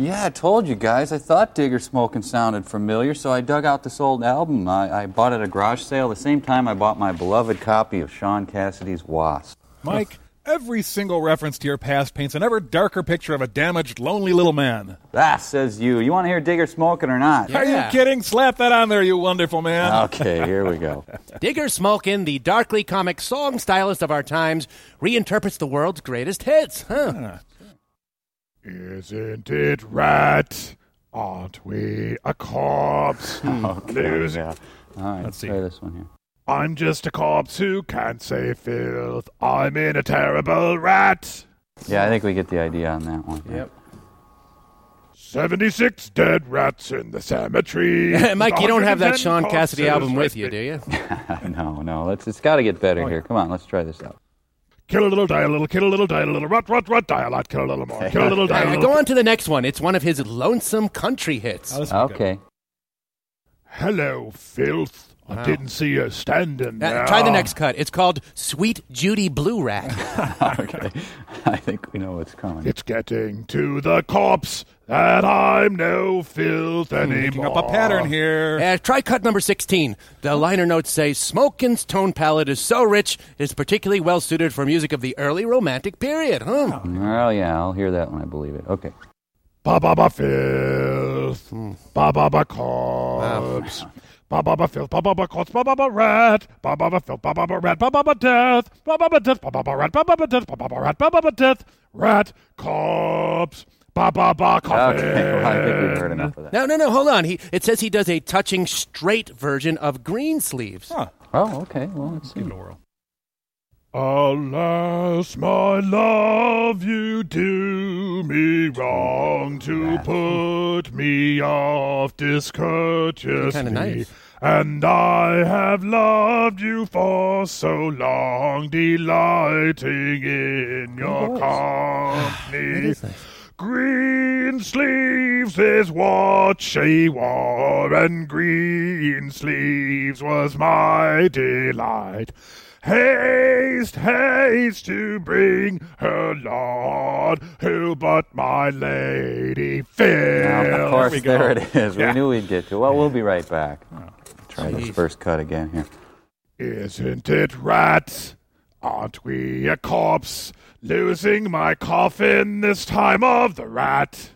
Yeah, I told you guys. I thought Digger Smolkin sounded familiar, so I dug out this old album. I, I bought it at a garage sale the same time I bought my beloved copy of Shaun Cassidy's Wasp. Mike, every single reference to your past paints an ever darker picture of a damaged, lonely little man. Ah, says you. You want to hear Digger Smolkin or not? Are you kidding? Slap that on there, you wonderful man. Okay, here we go. Digger Smolkin, the darkly comic song stylist of our times, reinterprets the world's greatest hits. Huh. Isn't it rat? Aren't we a corpse? Okay, Lose- yeah. All right, Let's see. try this one here. I'm just a corpse who can't say filth. I'm in a terrible rat. Yeah, I think we get the idea on that one. Yep. 76 dead rats in the cemetery. Mike, you don't have that 110 Shaun Cassidy corpses album with you, do you? no, no. Let's. It's got to get better here. Come on, let's try this out. Kill a little, die a little, kill a little, die a little, rot, rot, rot, die a lot, kill a little more, kill a little, die a little. go on to the next one. It's one of his lonesome country hits. Oh, this good. Okay. Hello, filth. I didn't see you standing Uh, there. try the next cut. It's called Sweet Judy Blue Rat. okay. I think we know what's coming. It's getting to the corpse that I'm no filth anymore. Picking up a pattern here. Uh, try cut number 16. The liner notes say Smolkin's tone palette is so rich, it is particularly well suited for music of the early romantic period. Huh? Well, yeah, I'll hear that when I believe it. Okay. Ba ba ba filth. Ba ba ba corpse. Ba ba ba filth. Ba ba ba corpse. Ba ba ba rat. Ba ba ba filth. Ba ba ba rat. Ba ba ba death. Ba ba ba death. Ba ba ba rat. Ba ba ba death. Ba ba ba rat. Ba ba ba death. Rat. Corpse. Ba ba ba coffin. Okay. Well, I think we've heard enough of that. No, no, no, hold on. He, it says he does a touching straight version of Green Sleeves. Oh, okay. Well, let's see. Give it a whirl. Alas, my love, you do me wrong to put me off discourteously. Nice. And I have loved you for so long, delighting in your company. Green sleeves is what she wore, and green sleeves was my delight. Haste, haste to bring her lord, who but my lady fair. Now, of course, we go. there it is. Yeah. We knew we'd get to. Well, we'll be right back. Try this first cut again here. Isn't it rat? Aren't we a corpse? Losing my coffin this time of the rat.